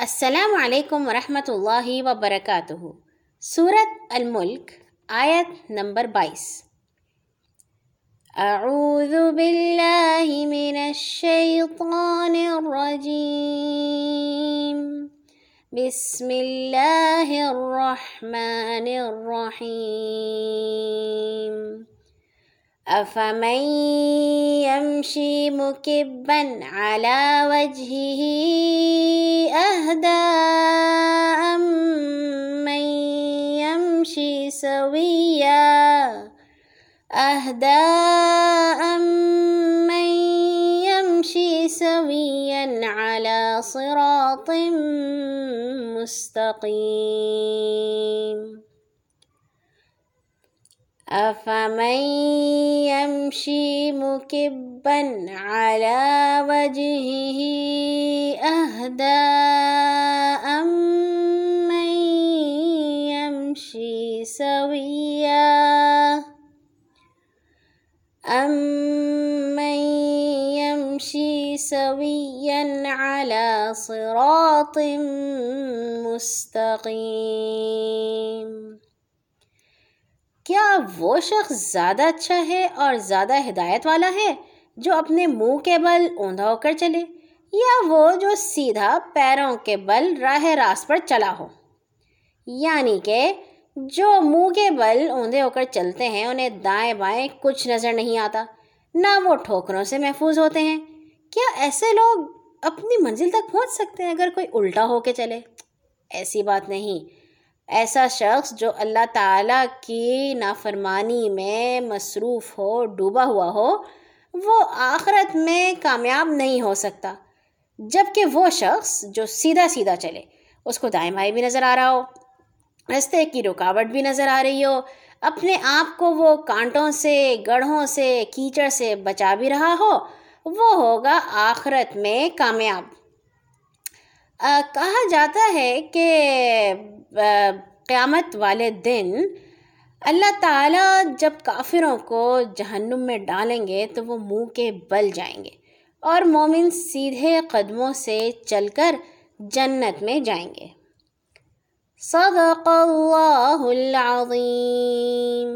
السلام علیکم ورحمۃ اللہ وبرکاتہ۔ سورت الملک، آیت نمبر بائیس۔ اعوذ باللہ من الشیطان الرجیم۔ بسم اللہ الرحمن الرحیم۔ أفمن يمشي مكبا على وجهه أهدى أمن يمشي سويا؟ أهدى أمن يمشي سويا على صراط مستقيم. أفمن يمشي مكبا على وجهه أهدى سويا أمن يمشي سويا على صراط مستقيم۔ کیا وہ شخص زیادہ اچھا ہے اور زیادہ ہدایت والا ہے جو اپنے منہ کے بل اوندا ہو کر چلے یا وہ جو سیدھا پیروں کے بل راہ راست پر چلا ہو؟ یعنی کہ جو منہ کے بل اوندے ہو کر چلتے ہیں، انہیں دائیں بائیں کچھ نظر نہیں آتا۔ نہ وہ ٹھوکروں سے محفوظ ہوتے ہیں۔ کیا ایسے لوگ اپنی منزل تک پہنچ سکتے ہیں اگر کوئی الٹا ہو کے چلے؟ ایسی بات نہیں۔ ایسا شخص جو اللہ تعالیٰ کی نافرمانی میں مصروف ہو، ڈوبا ہوا ہو، وہ آخرت میں کامیاب نہیں ہو سکتا۔ جبکہ وہ شخص جو سیدھا سیدھا چلے، اس کو دائیں بائیں بھی نظر آ رہا ہو۔ رستے کی رکاوٹ بھی نظر آ رہی ہو۔ اپنے آپ کو وہ کانٹوں سے، گڑھوں سے، کیچڑ سے بچا بھی رہا ہو، وہ ہوگا آخرت میں کامیاب۔ کہا جاتا ہے کہ قیامت والے دن اللہ تعالیٰ جب کافروں کو جہنم میں ڈالیں گے تو وہ منہ کے بل جائیں گے اور مومن سیدھے قدموں سے چل کر جنت میں جائیں گے۔ صدق اللہ العظیم